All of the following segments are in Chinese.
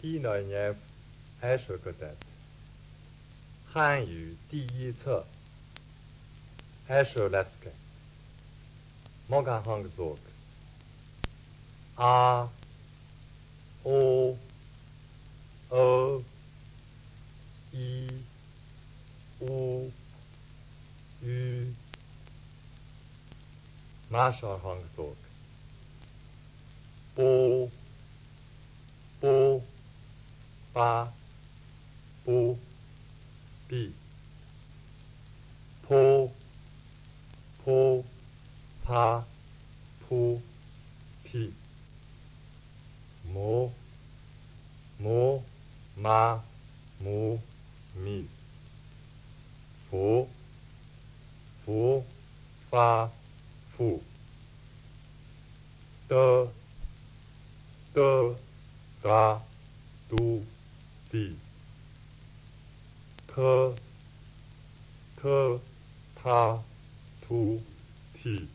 第二年二十个单词，汉语第一册。二十来个，莫干行做个啊，o o i u u 马上行做个。波波巴波比坡坡帕坡皮摩摩马摩咪佛佛发佛的的嘎嘟地特特他突提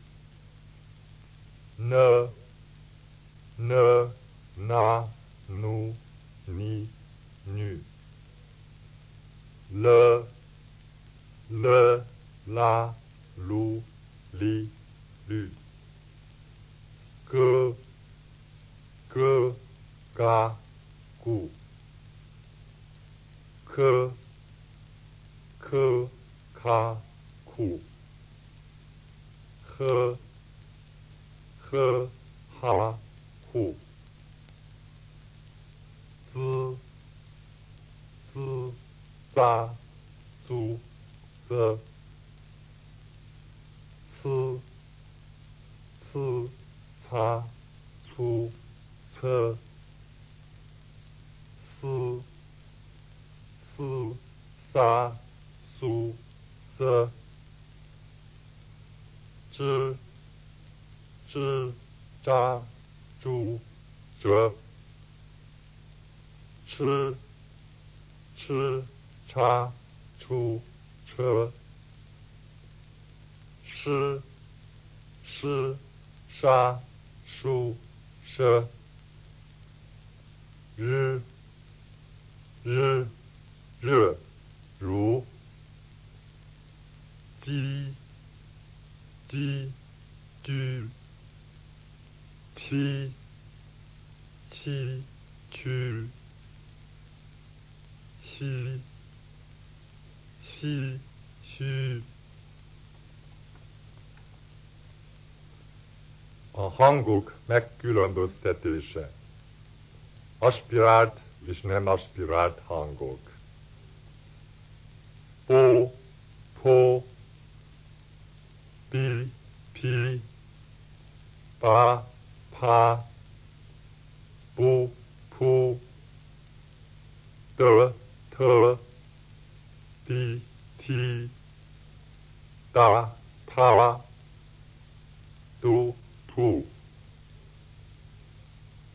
呢呢那努你女。了了啦噜哩绿个个嘎咕科科卡库呵呵哈呼滋滋扎租啧呲呲擦粗车斯斯沙苏瑟吱吱喳猪折吃吃叉出车诗诗沙书舍日日热如滴滴居踢踢去西西虚 a hangok megkülönböztetése. Aspirált és nem aspirált hangok. Po, po, pi, pi, pa, pa, pu, pu, tă, tă, ti, ti, da, ta, tu, tu,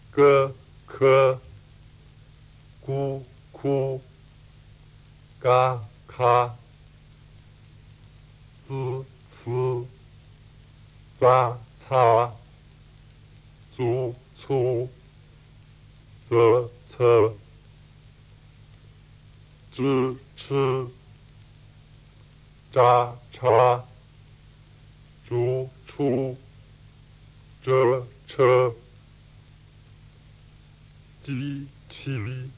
că, că, cu, cu, ca, ca, zi, zi, za, ca, zu, zu, ză, ță, zhi, zi, za, ca, zu, zu, 这车机器里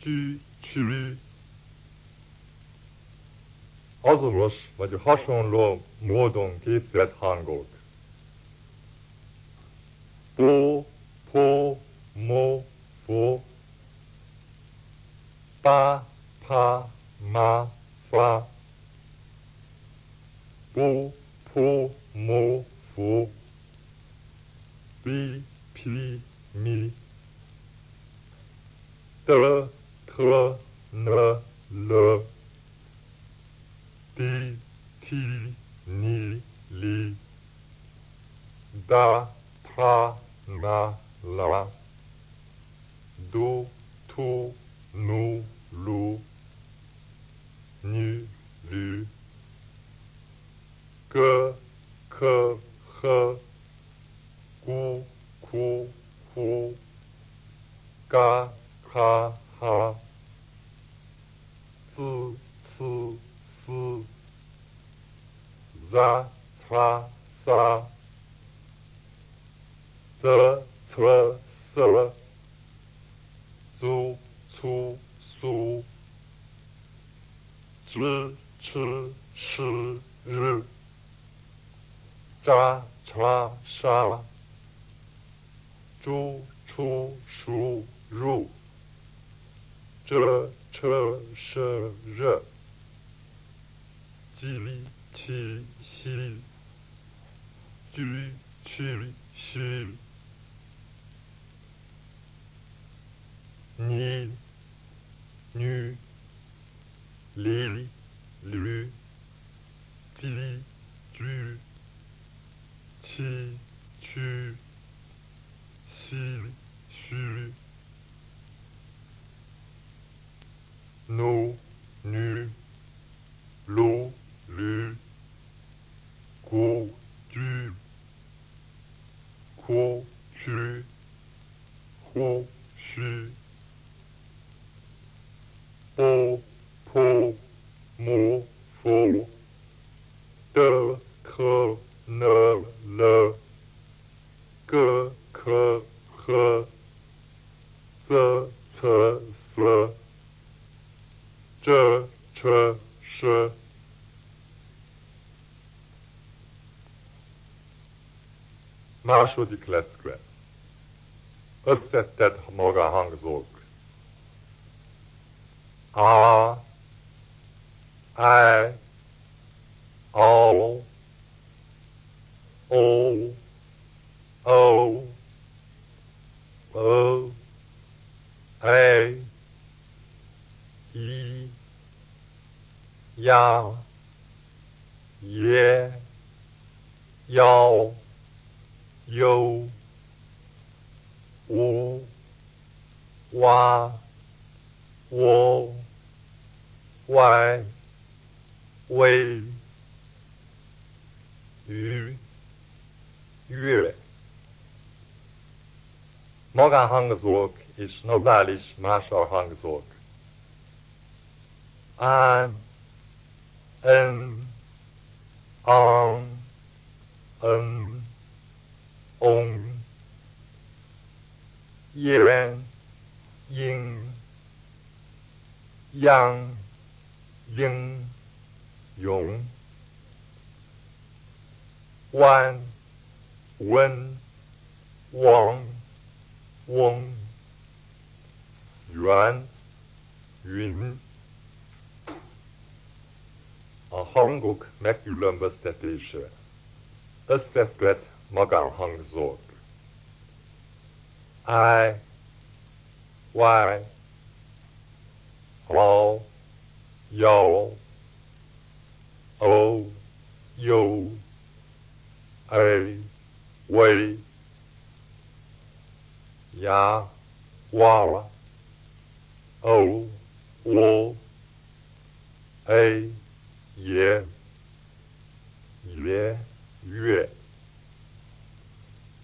机器里 azonos vagy hasonló módon képzett hangok. Po, po, mo, fo, pa, pa, ma, fa, po, po, mo, fo, pi, pi, mi, tr, tr, n, l, ti, ti, ni, li, da, ta, na, la, do, to, nu, lu, nu, lu, que, que, he, gu, ku, hu, 嘎哈哈，滋呲嘶，za tra sa，啧啧啧，足粗苏，哧哧哧日，喳喳沙，猪出鼠入，这这是热，叽里七西，叽去西，你女里驴，叽句七去西虚。奴女 le, go, második lecke. Összetett magahangzók. A, wall, why, way, yu. Morgan is nobody's Marshall Hang's work. I am on, um, on, ying. Yang, yin, yong, wan, wen, wang, wong, yuan, yun. A hangok megkülönböztetése. Összetett magánhangzók. I, Y, 黄、腰、欧、右、a 喂、牙、哇了、欧、我、a 也、也、月、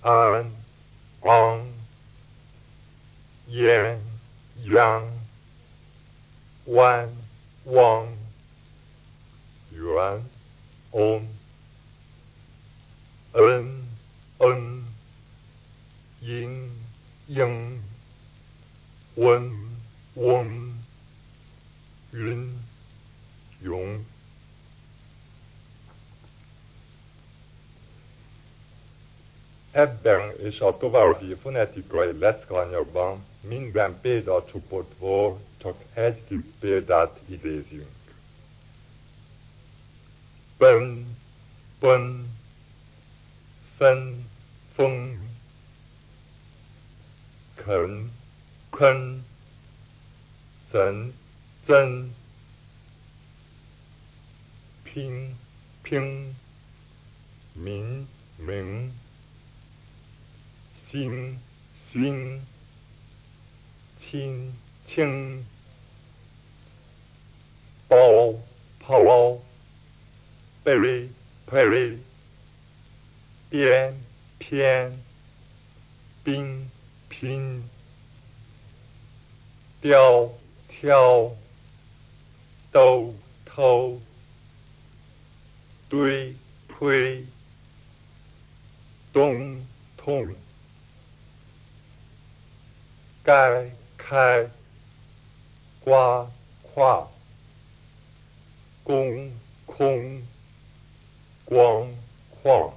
安、昂、烟、阳。Wan, Wang, Yuan, On, En, En, Yin, Yang, Wen, Weng, Yun, Yong. Ebben és a további fonetikai leckeanyagban minden példacsoportból csak egy példát idézünk. Ben, ben, fen, feng, ken, ken, zen, zen, ping, ping, min, ming, 心心亲亲包包贝瑞贝瑞边偏冰拼雕挑兜偷堆推东通该开刮跨公空光晃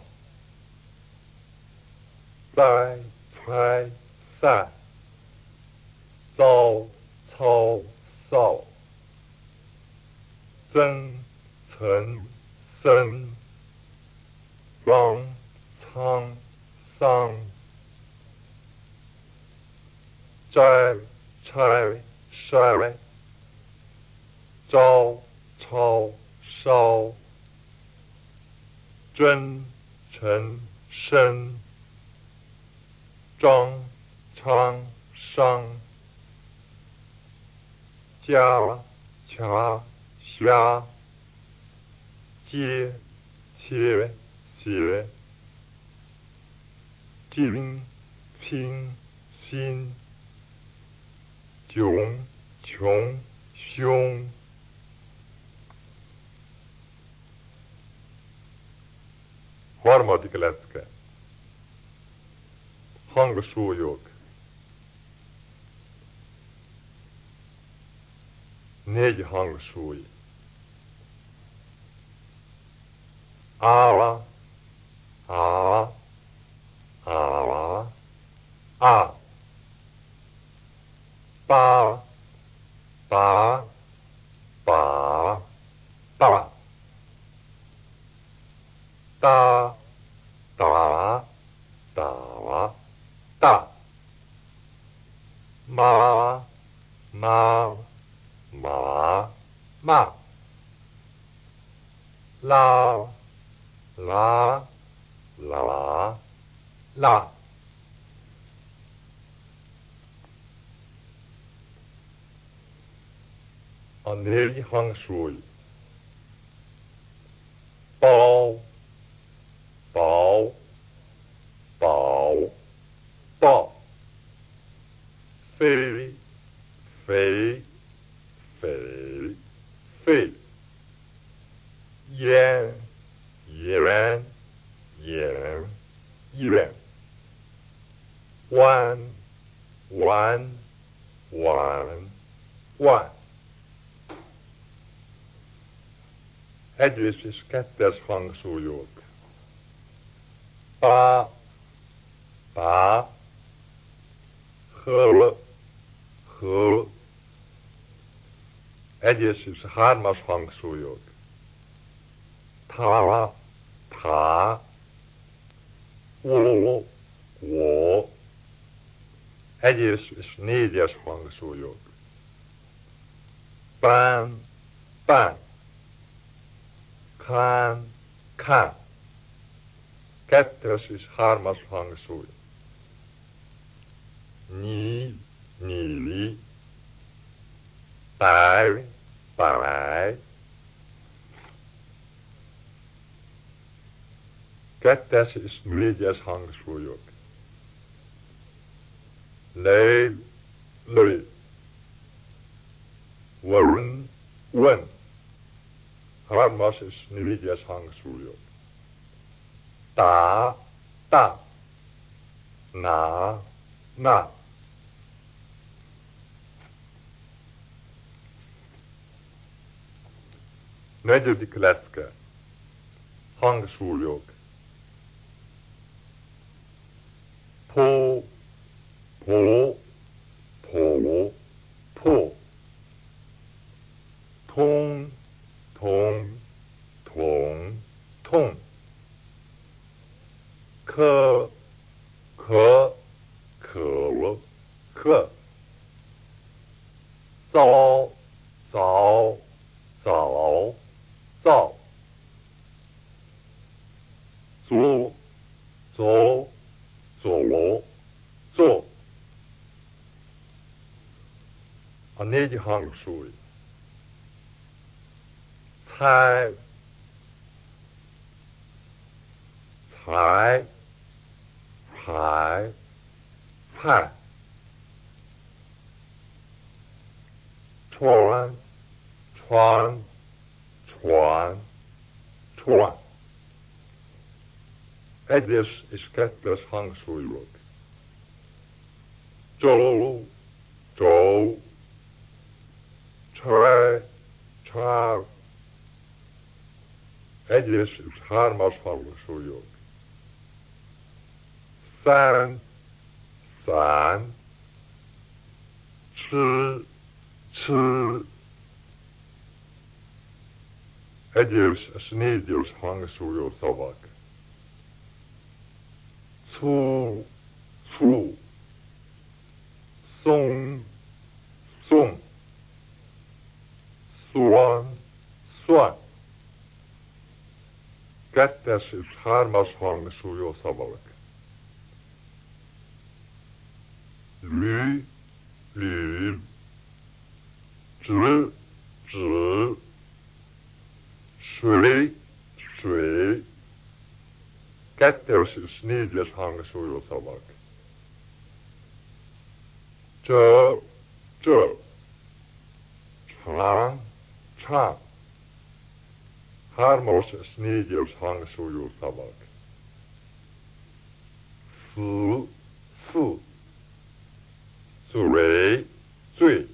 栽猜散遭操扫增层生方苍桑摘拆筛招抄烧真诚生张昌商加掐虾接切写金拼心囧穷凶Harmadik lecke. Hangsúlyok. Négy hangsúly. Ála, ála, ála, á. 八八。八 négy hangsúly. Ball, 宝，宝，宝，飞，飞，飞，飞，烟，烟，烟，烟，弯，弯，弯，弯。Egyrészt és kettes hangsúlyok. pá, pá, höl, höl, egyes és hármas hangsúlyok. Tá, tá, ó, ó, egyes és négyes hangsúlyok. Bán, bán, gaan, ka. Ketras is harmas hangsul. Ni, nili. Pai, parai. Ketras is mridjas hangsul. nei. nee. Warren, when. ranmasses Nvidias hangstudio. Da, da. Na, na. Negyedik lecke. Hangsúlyok. Po, po, po, po. Tong, tong, tong, tong. 可可可可。早早早早。左左左左 five, five, five, five, twan, twan, twan, twan. En dus is het dus hangsvloeilijk. Tol, tol. Egyes és hármas hangsúlyok. Szán, szán, cs, cs, egyes és négyes hangsúlyú szavak. Szó, szó, szong, szong, szóan, szóan. Kettes és hármas hangsúlyú szavak. Lü, lü, zh, zh, 水，水，kettős és négyes hangsúlyú szavak. Csör, csör, csán, csán. Hármas és négyes hangsúlyú szavak. Szú, szú, szuré, szüj.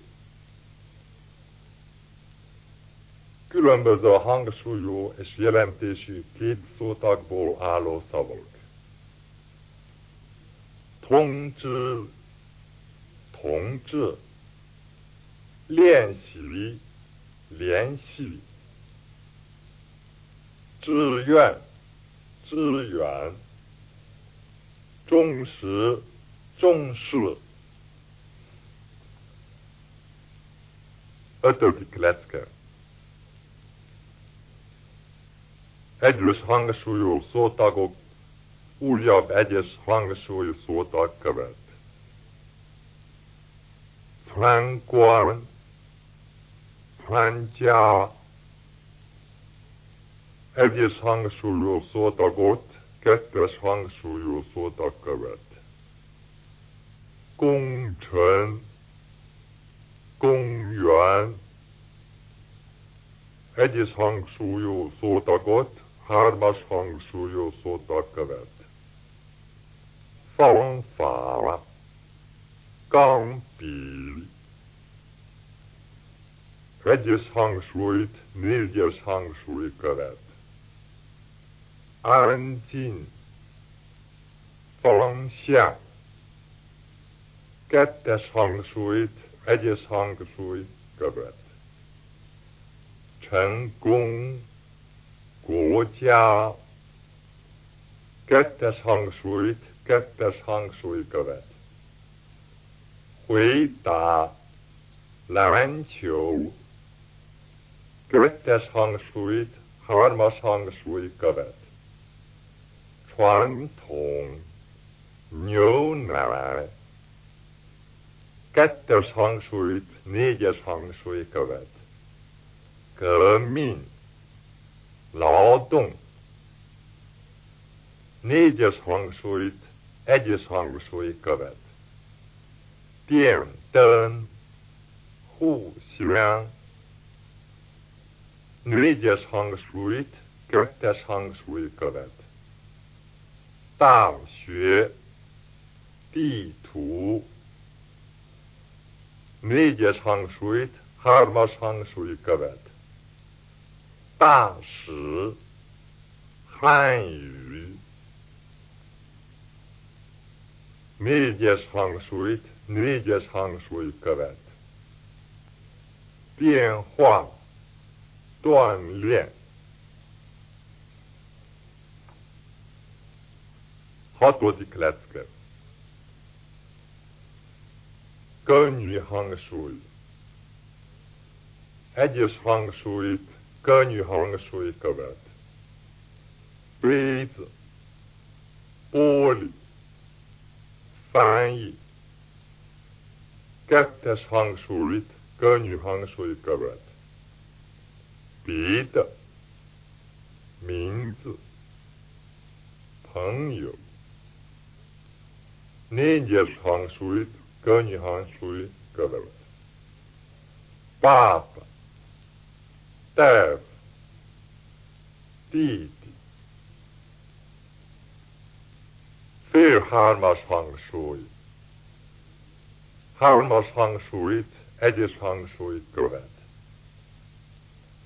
különböző hangsúlyú és jelentésű két szótagból álló szavak. 通知，同志，练习，联系， 志愿，志愿，重视，重视。Ötödik lecke. egyes hangsúlyú szótagok újabb egyes hangsúlyú szótag követ. Franquan, Francia, egyes hangsúlyú szótagot kettes hangsúlyú szótag követ. Gongchen, Gongyuan, egyes hangsúlyú szótagot hármas hangsúlyú szótag követ. Fanfára, kampír, egyes hangsúlyt négyes hangsúly követ. Anjin, fangxiang, kettes hangsúlyt egyes hangsúly követ. 成功国家 kettes hangsúlyt kettes hangsúly követ. 回答篮球 kettes hangsúlyt harmas hangsúly követ. 传统牛奶kettes hangsúlyt négyes hangsúly követ. 革命劳动 négyes hangsúlyt egyes hangsúly követ. 电灯互相 négyes hangsúlyt kettes hangsúly követ. 大学地图 négyes hangsúlyt hármas hangsúly követ. 大使汉语 négyes hangsúlyt négyes hangsúly követ. 电话锻炼 Hatodik lecke. Könnyű hangsúly. Egyes hangsúlyt könnyű hangsúly követ. Péz, póli, fáj. Kettes hangsúlyt könnyű hangsúly követ. Péter, mint, 朋友。Négyes hangsúlyt könnyű hangsúly követ. 爸爸、大夫、弟弟。Fél hármas hangsúly. Hármas hangsúlyt egyes hangsúly követ.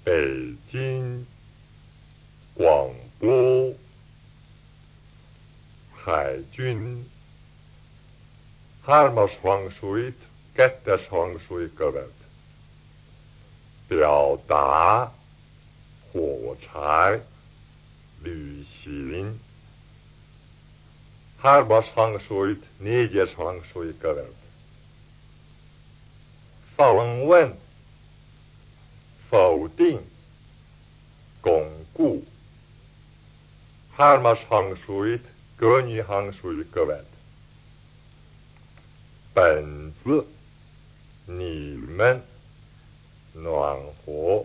北京广播海军 hármas hangsúlyt kettes hangsúly követ. 表达火柴旅行 hármas hangsúlyt négyes hangsúly követ. 访问否定巩固 hármas hangsúlyt könnyű hangsúly követ. 本子你们暖和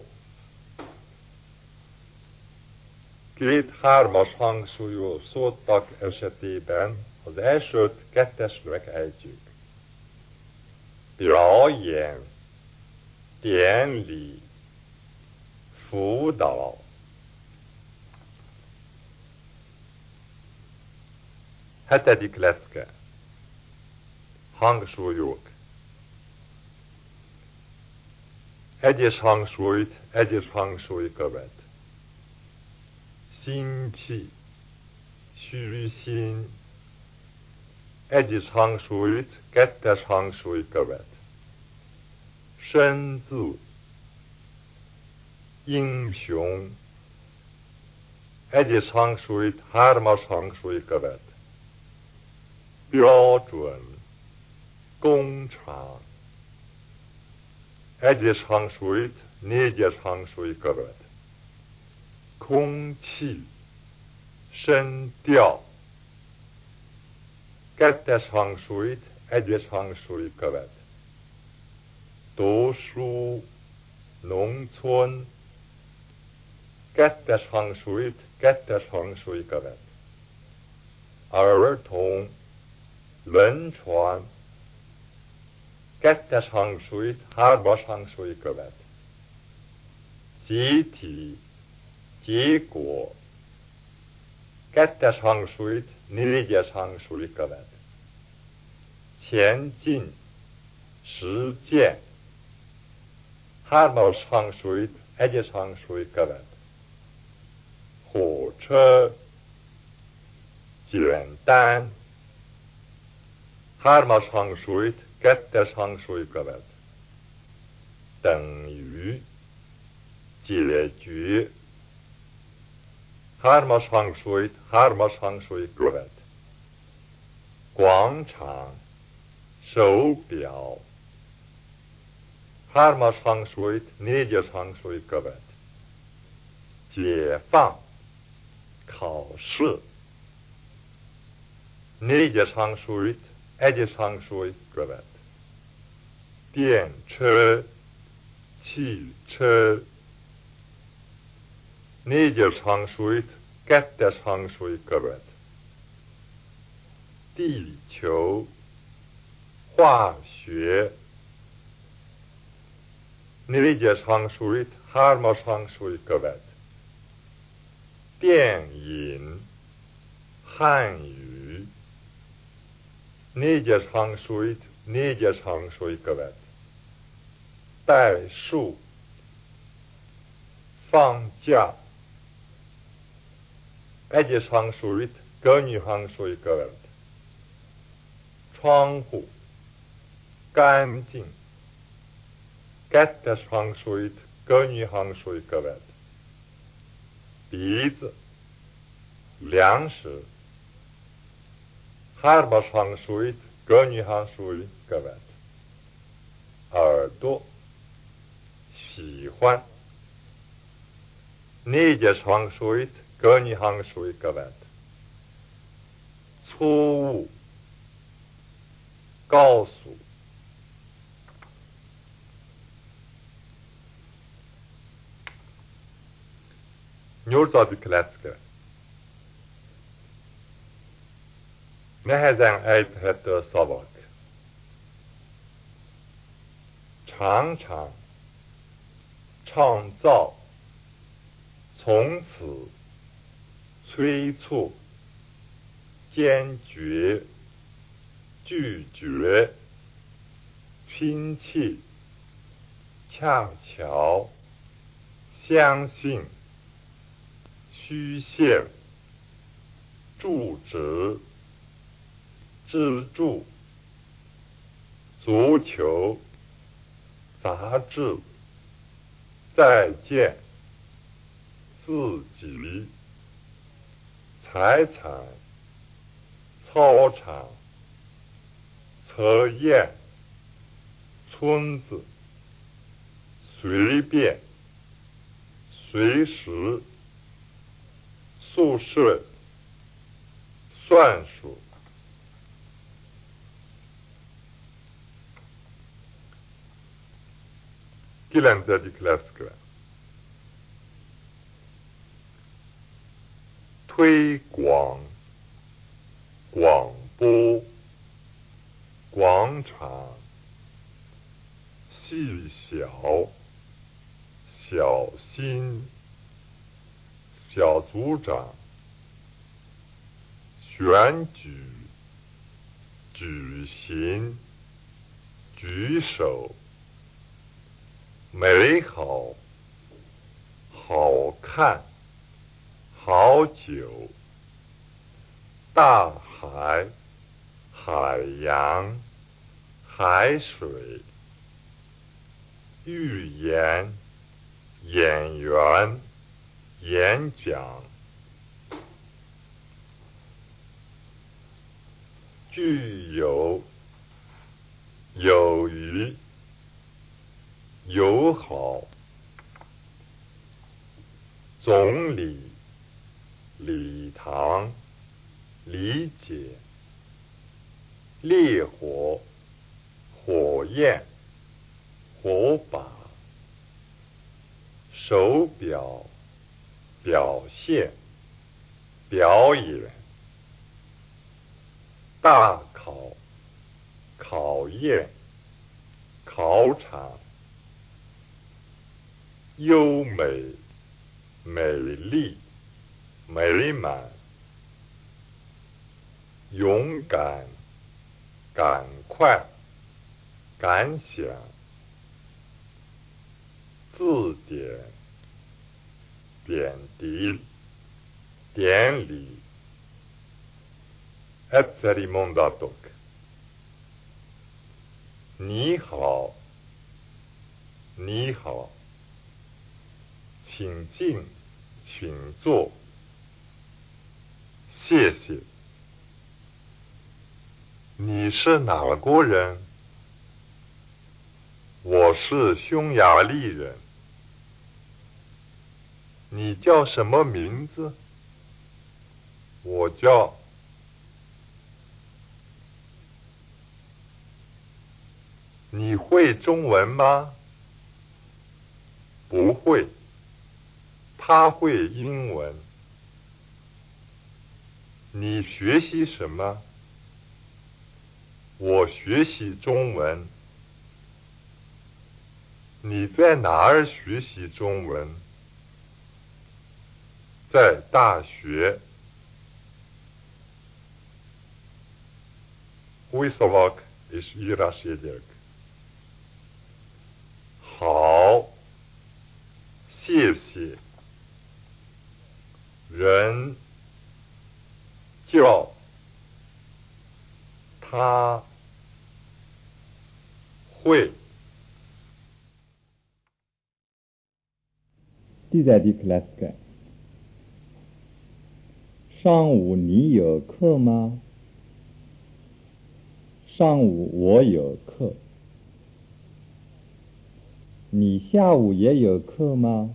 két hármas hangsúlyú szóttak esetében az elsőt kettesnek ejtjük. 表演、典礼、辅导。Hetedik lecke. hangsúlyok. Egyes hangsúlyt egyes hangsúly követ. Színcsi, sűrűszín. Egyes hangsúlyt kettes hangsúly követ. Shenzhu, Yingxiong. Egyes hangsúlyt hármas hangsúly követ. 标准。工厂。Egyes hangsúlyt, négyes hangsúly követ. 空气、声调。Kettes hangsúlyt, egyes hangsúly követ. 读书、农村。Kettes hangsúlyt, kettes hangsúly követ. 儿童、轮船。Kettes hangsúlyt, hármas hangsúly követ. 集体、结果。Kettes hangsúlyt, négyes hangsúly követ. 前进、实践。Hármas hangsúlyt, egyes hangsúly követ. 火车、简单。Hármas hangsúlyt, kettes hangsúly követ. 等于、解决。Hármas hangsúlyt, hármas hangsúly követ. 广场、手表。Hármas hangsúlyt, négyes hangsúly követ. 解放、考试。Négyes hangsúlyt, egyes hangsúly követ. 电车、汽车。négyes hangsúlyt kettes hangsúly követ. 地球、化学。négyes hangsúlyt hármas hangsúly követ. 电影、汉语。Négyes hangsúlyt négyes hangsúly követ. 代数。放假。egyes hangsúlyt könnyű hangsúly követ. 窗户干净 kettes hangsúlyt könnyű hangsúly követ. 鼻子粮食 hármas hangsúlyt, könnyű hangsúly követ. Ardo, Sihuan. Négyes hangsúlyt, könnyű hangsúly követ. Cú, Kaoszú. Nyolcadik lecke. Nehezen ejthető szavak. 常常创造，从此催促，坚决，拒绝，拼气，恰巧，相信，虚线，住址，支柱，足球，杂志。再见，自己，财产，操场，测验，村子，随便，随时，宿舍，算术。Kilencedik leszkve. 推广广播广场细小小心小组长选举举行举手。美好，好看，好久，大海，海洋，海水，寓言，演员，演讲，具有，友谊。友好，总理，礼堂，理解，烈火，火焰，火把，手表，表现，表演，大考，考验，考场。优美、美丽、美满、勇敢、赶快、感想、字典、点滴、典礼。Ett ceremondatok。你好，你好。请进，请坐，谢谢。你是哪国人？我是匈牙利人。你叫什么名字？我叫。你会中文吗？不会。他会英文，你学习什么？我学习中文。你在哪儿学习中文？在大学。Wysłok is irascible。好，谢谢。人叫他会。第在的 class 上午你有课吗？上午我有课。你下午也有课吗？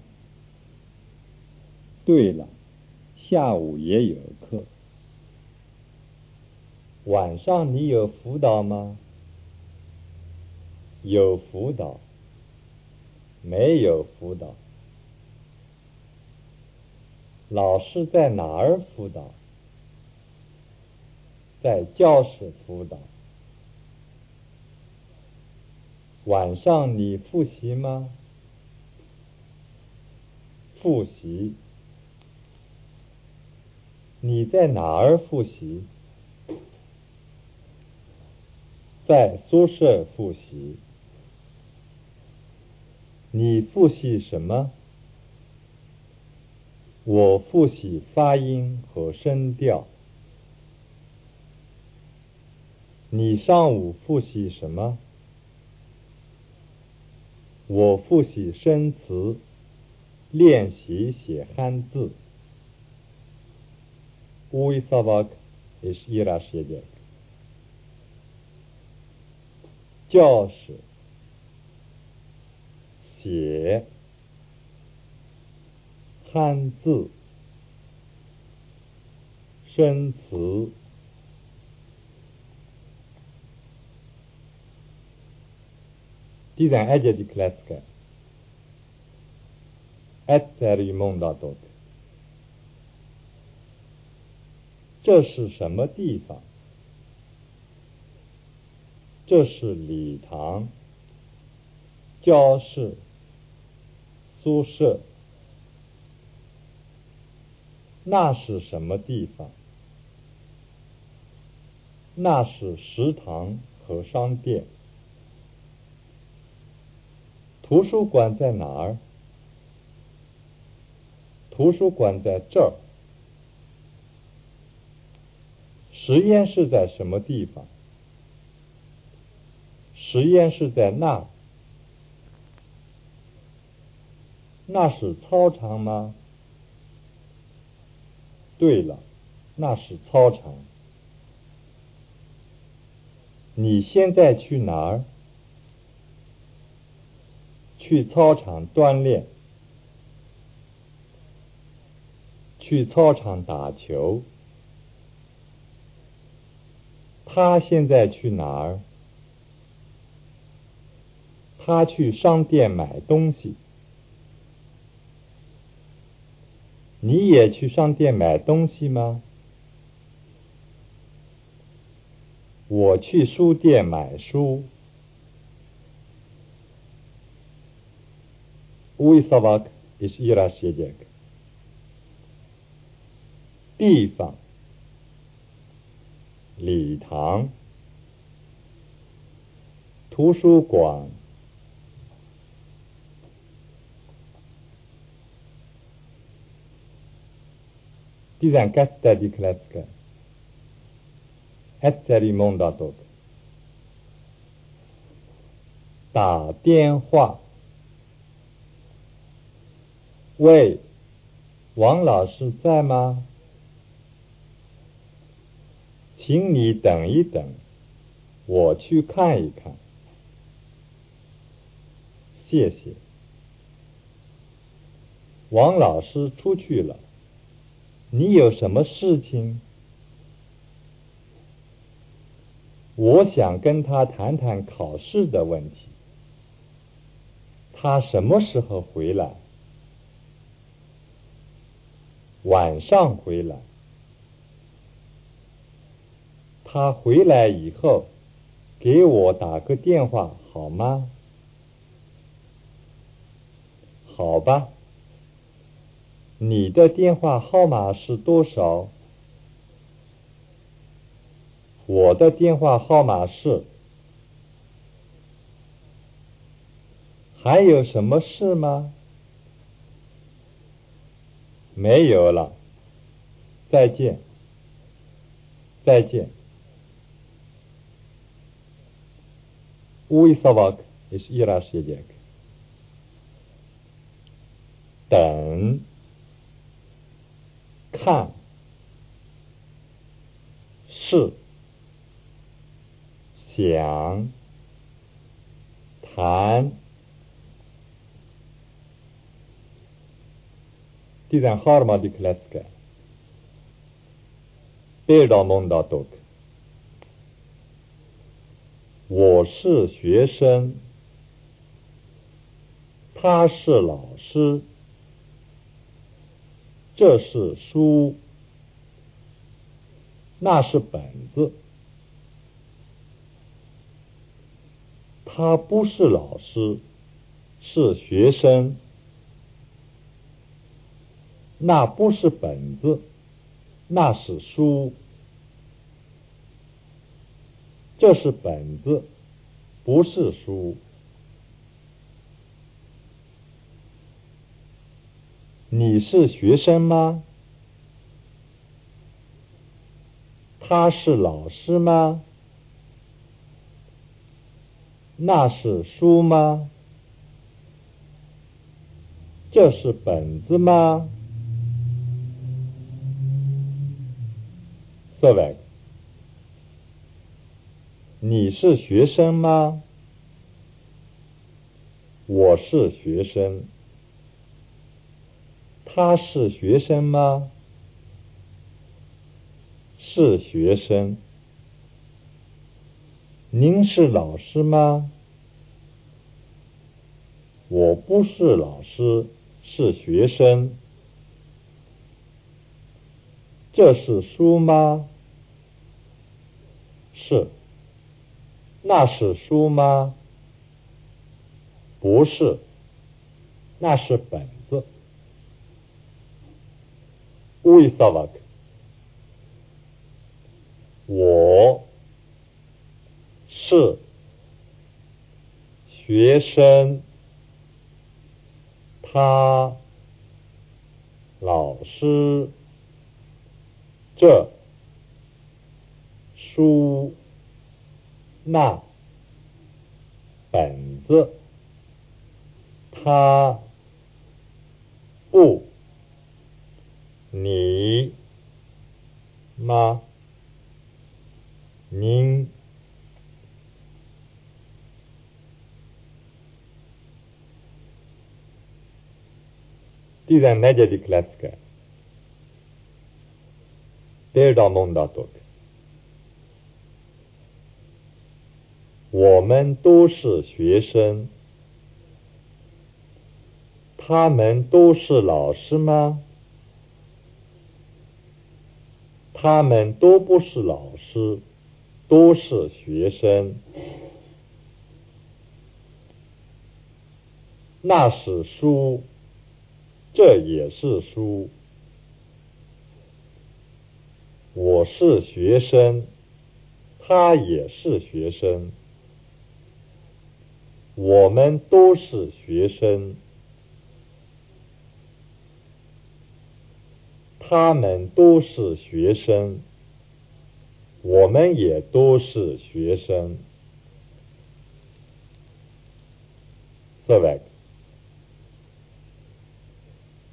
对了。下午也有课。晚上你有辅导吗？有辅导。没有辅导。老师在哪儿辅导？在教室辅导。晚上你复习吗？复习。你在哪儿复习？在宿舍复习。你复习什么？我复习发音和声调。你上午复习什么？我复习生词，练习写汉字。乌伊萨瓦克是伊拉写的。教室写汉字生词。tizenegy klecke. Egyszerű mondatok. 这是什么地方？这是礼堂、教室、宿舍。那是什么地方？那是食堂和商店。图书馆在哪儿？图书馆在这儿。实验室在什么地方？实验室在那。那是操场吗？对了，那是操场。你现在去哪儿？去操场锻炼，去操场打球。他现在去哪儿？他去商店买东西。你也去商店买东西吗？我去书店买书。乌伊萨瓦克是伊拉写的。地方，礼堂，图书馆。第三个是第克拉斯克，Eteri Mondatok，打电话。喂，王老师在吗？请你等一等，我去看一看。谢谢。王老师出去了，你有什么事情？我想跟他谈谈考试的问题。他什么时候回来？晚上回来，他回来以后给我打个电话好吗？好吧，你的电话号码是多少？我的电话号码是。还有什么事吗？没有了，再见，再见。乌伊萨瓦克是伊拉时间。等，看，是，想，谈。tizenharmadik lecke. Példamondatok. 我是学生，他是老师，这是书，那是本子。他不是老师，是学生。那不是本子，那是书。这是本子，不是书。你是学生吗？他是老师吗？那是书吗？这是本子吗？各位，你是学生吗？我是学生。他是学生吗？是学生。您是老师吗？我不是老师，是学生。这是书吗？是。那是书吗？不是，那是本子。乌伊萨瓦克，我是学生，他老师，这书那本子，他不你吗？您，哪节的？问。我们都是学生。他们都是老师吗？他们都不是老师，都是学生。那是书，这也是书。我是学生，他也是学生。我们都是学生。他们都是学生，我们也都是学生。各位，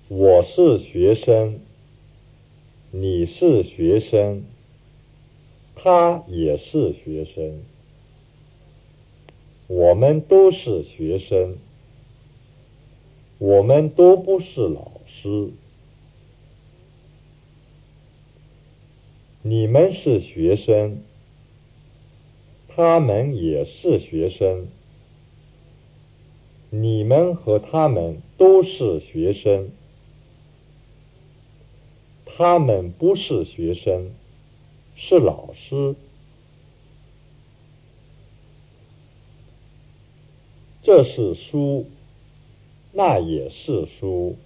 我是学生，你是学生，他也是学生，我们都是学生，我们都不是老师。你们是学生，他们也是学生，你们和他们都是学生，他们不是学生，是老师。这是书，那也是书，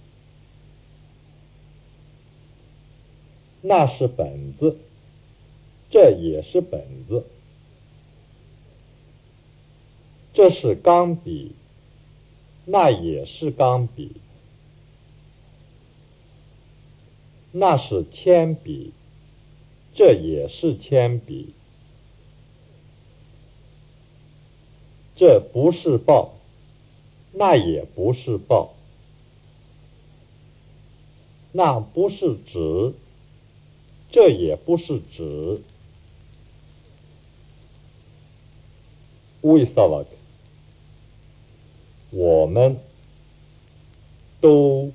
那是本子。这也是本子，这是钢笔，那也是钢笔，那是铅笔，这也是铅笔，这不是报，那也不是报，那不是纸，这也不是纸。乌伊萨瓦克，我们都，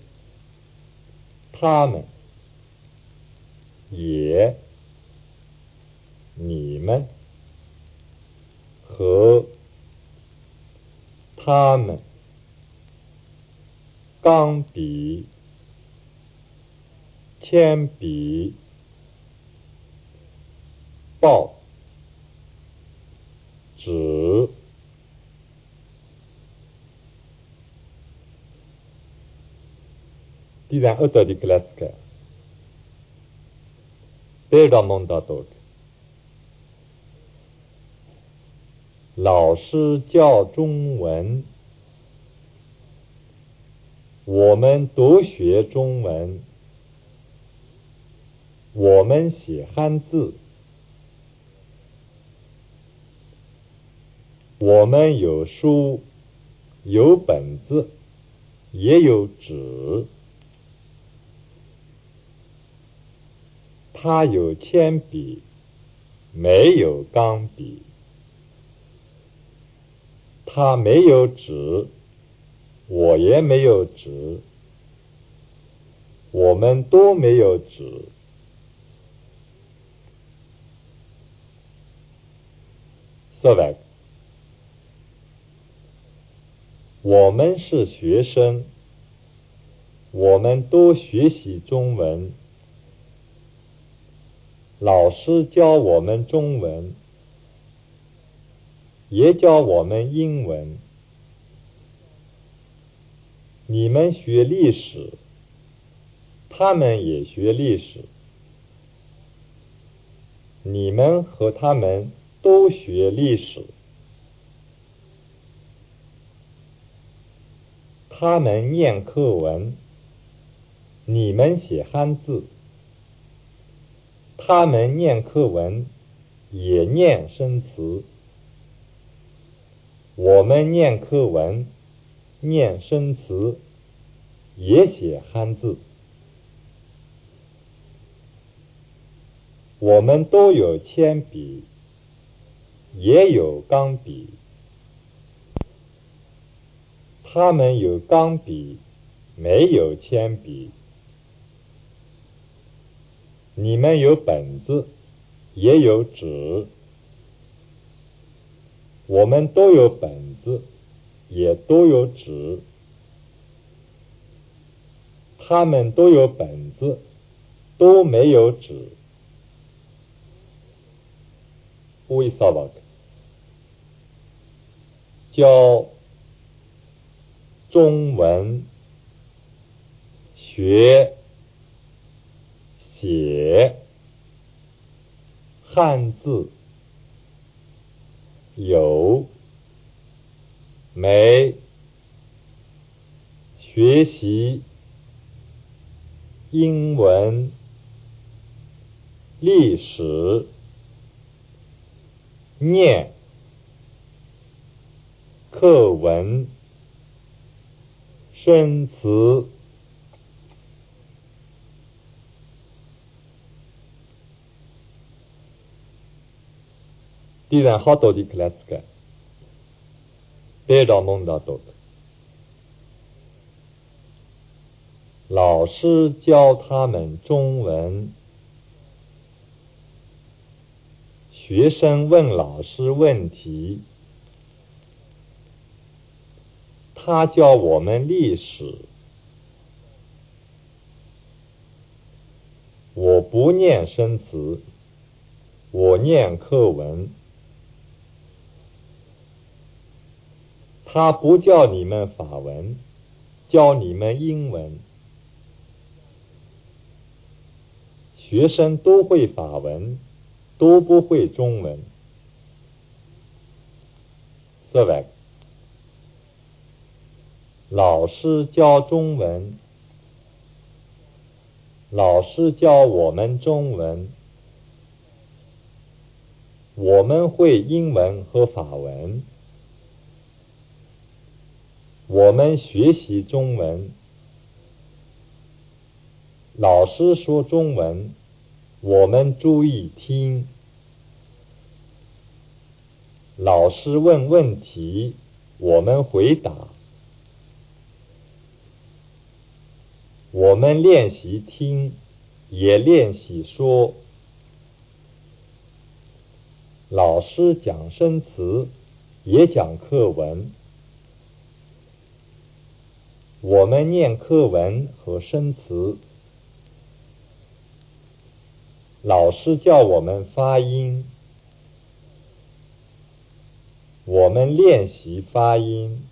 他们也，你们和他们，钢笔、铅笔、报纸。Djezain 我们都学中文，我们写汉字，我们有书，有本子，也有纸。他有铅笔，没有钢笔。他没有纸，我也没有纸，我们都没有纸。四百，我们是学生，我们都学习中文，老师教我们中文。也教我们英文。你们学历史，他们也学历史。你们和他们都学历史。他们念课文，你们写汉字。他们念课文，也念生词。我们念课文，念生词，也写汉字。我们都有铅笔，也有钢笔。他们有钢笔，没有铅笔。你们有本子，也有纸。我们都有本子，也都有纸。他们都有本子，都没有纸。为啥吧？教中文，学写汉字。有没学习英文、历史、念课文、生词。第三，好多的 class，别着蒙到多。老师教他们中文，学生问老师问题，他教我们历史。我不念生词，我念课文。他不教你们法文，教你们英文。学生都会法文，都不会中文。四位，老师教中文，老师教我们中文，我们会英文和法文。我们学习中文，老师说中文，我们注意听；老师问问题，我们回答；我们练习听，也练习说；老师讲生词，也讲课文。我们念课文和生词，老师叫我们发音，我们练习发音。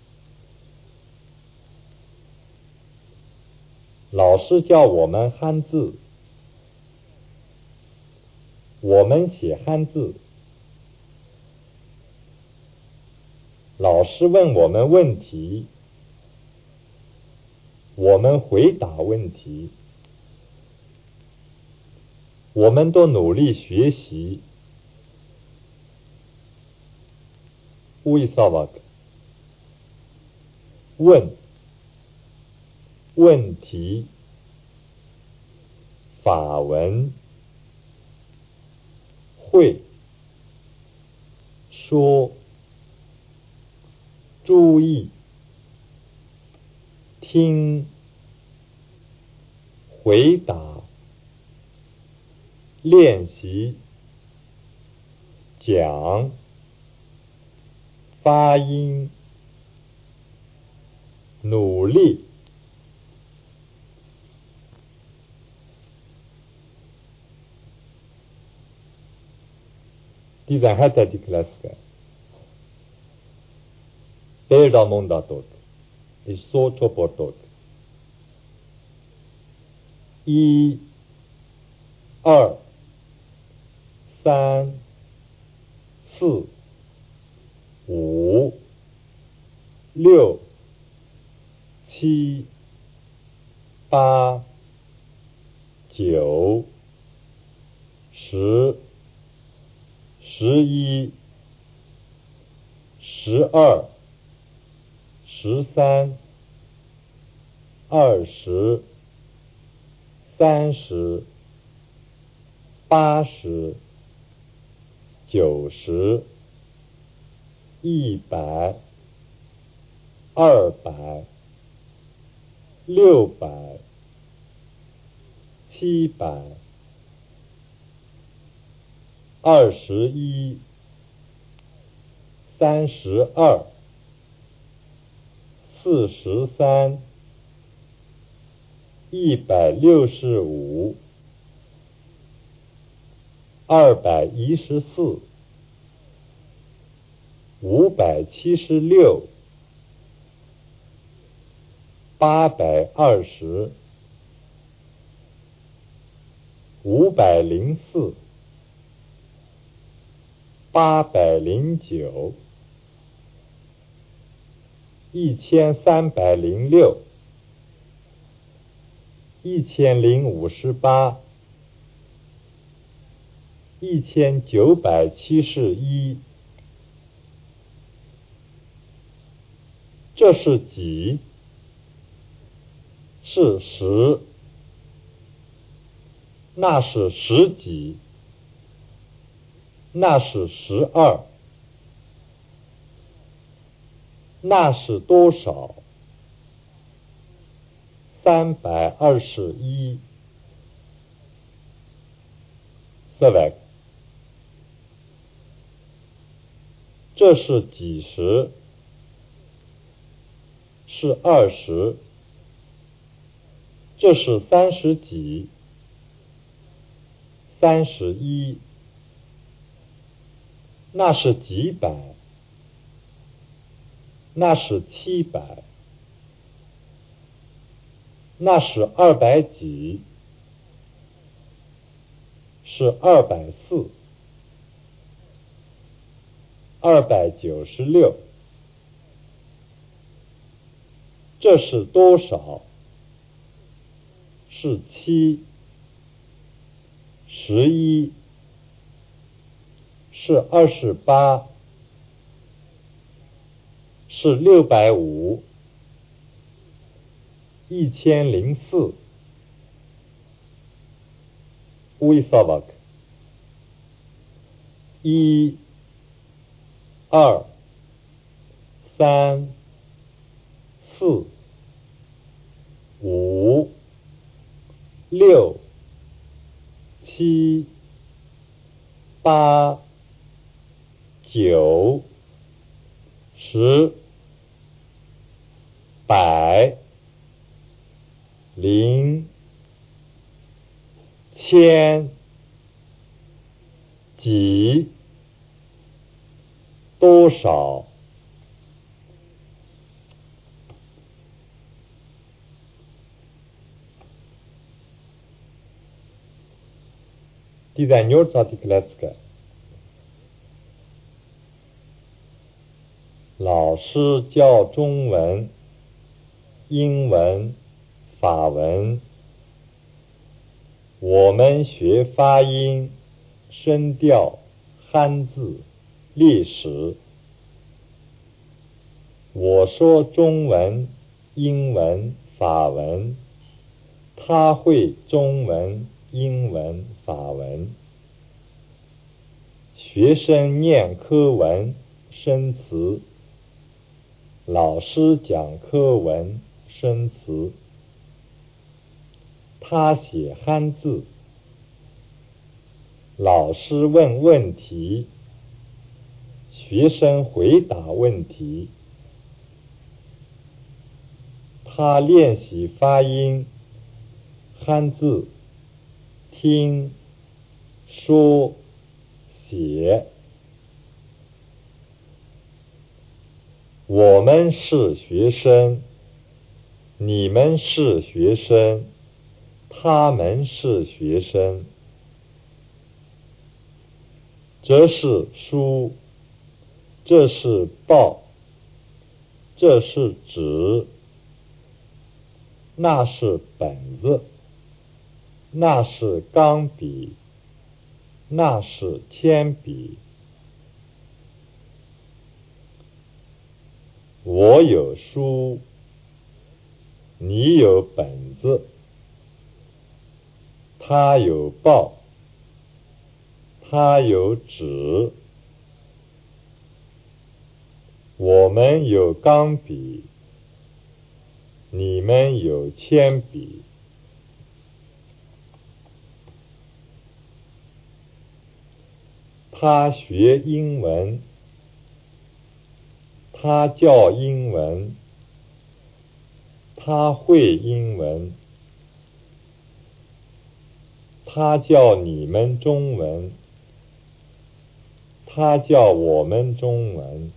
老师教我们汉字，我们写汉字。老师问我们问题，我们回答问题。我们都努力学习。为啥吧？问问题，法文会说。注意，听，回答、练习、讲、发音、努力。第三还在第克拉斯克，一二、三、四、五、六、七、八、九、十、十一、十二。十三、二十、三十、八十、九十、一百、二百、六百、七百、二十一、三十二。四十三，一百六十五，二百一十四，五百七十六，八百二十，五百零四，八百零九。一千三百零六，一千零五十八，一千九百七十一，这是几？是十，那是十几？那是十二。那是多少？三百二十一。四百。这是几十？是二十。这是三十几？三十一。那是几百？那是七百，那是二百几，是二百四，二百九十六，这是多少？是七，十一，是二十八。是六百五，一千零四，为啥吧？一、二、三、四、五、六、七、八、九、十。百、零、千、几、多少、第三牛咋的克莱斯克？老师教中文、英文法文，我们学发音、声调、汉字、历史。我说中文、英文、法文，他会中文、英文、法文。学生念课文、生词。老师讲课文、生词，他写汉字。老师问问题，学生回答问题。他练习发音，汉字，听，说，写。我们是学生，你们是学生，他们是学生。这是书，这是报，这是纸，那是本子，那是钢笔，那是铅笔。我有书，你有本子，他有报，他有纸，我们有钢笔，你们有铅笔。他学英文。他教英文，他会英文，他教你们中文，他教我们中文，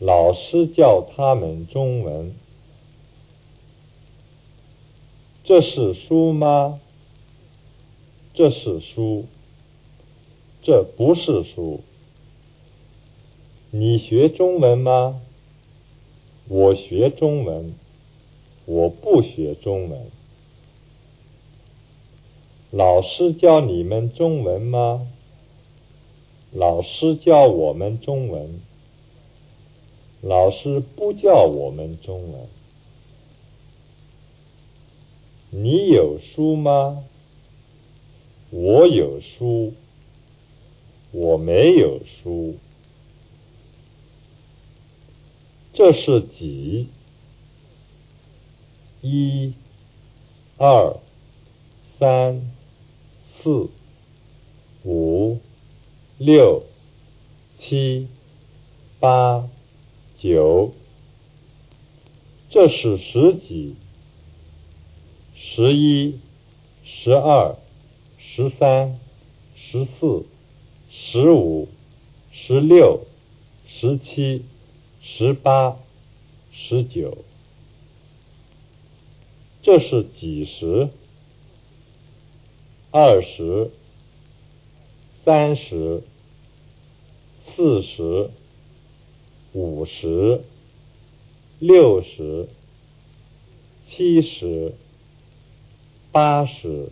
老师教他们中文。这是书吗？这是书，这不是书。你学中文吗？我学中文，我不学中文。老师教你们中文吗？老师教我们中文，老师不教我们中文。你有书吗？我有书，我没有书。这是几？一、二、三、四、五、六、七、八、九。这是十几？十一、十二、十三、十四、十五、十六、十七。十八、十九，这是几十？二十、三十、四十、五十、六十、七十、八十、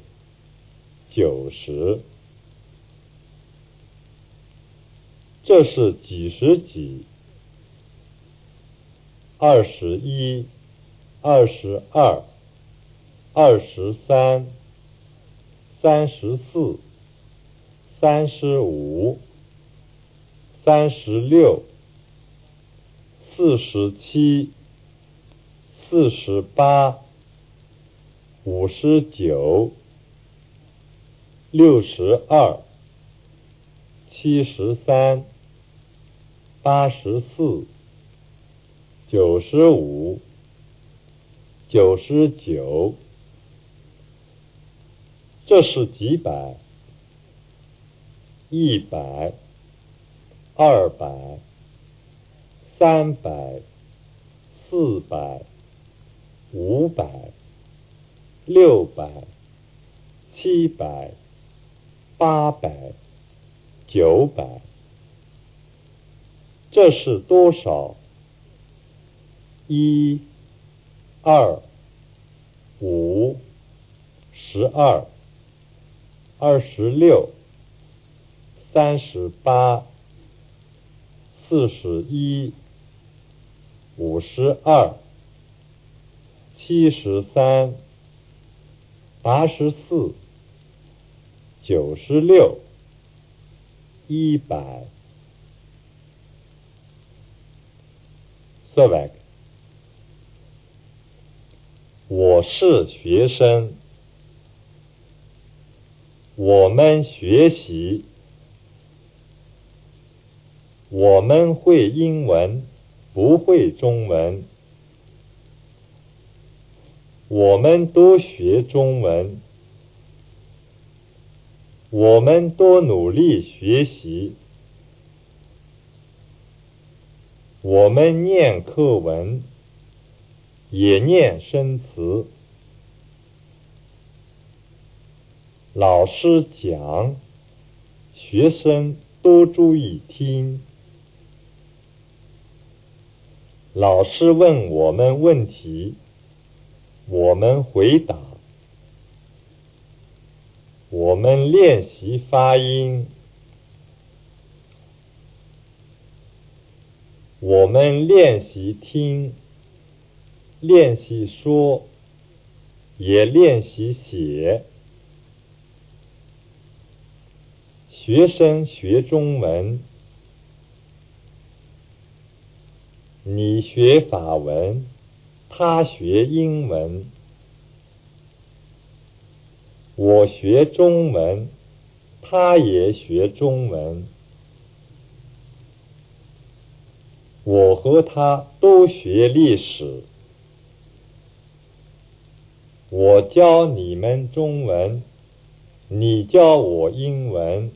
九十，这是几十几？二十一、二十二、二十三、三十四、三十五、三十六、四十七、四十八、五十九、六十二、七十三、八十四。九十五，九十九，这是几百？一百，二百，三百，四百，五百，六百，七百，八百、九百，这是多少？一、二、五、十二、二十六、三十八、四十一、五十二、七十三、八十四、九十六、一百。色百。我是学生，我们学习，我们会英文，不会中文，我们多学中文，我们多努力学习，我们念课文。也念生词，老师讲，学生多注意听。老师问我们问题，我们回答。我们练习发音，我们练习听。练习说，也练习写。学生学中文，你学法文，他学英文。我学中文，他也学中文。我和他都学历史。我教你们中文，你教我英文。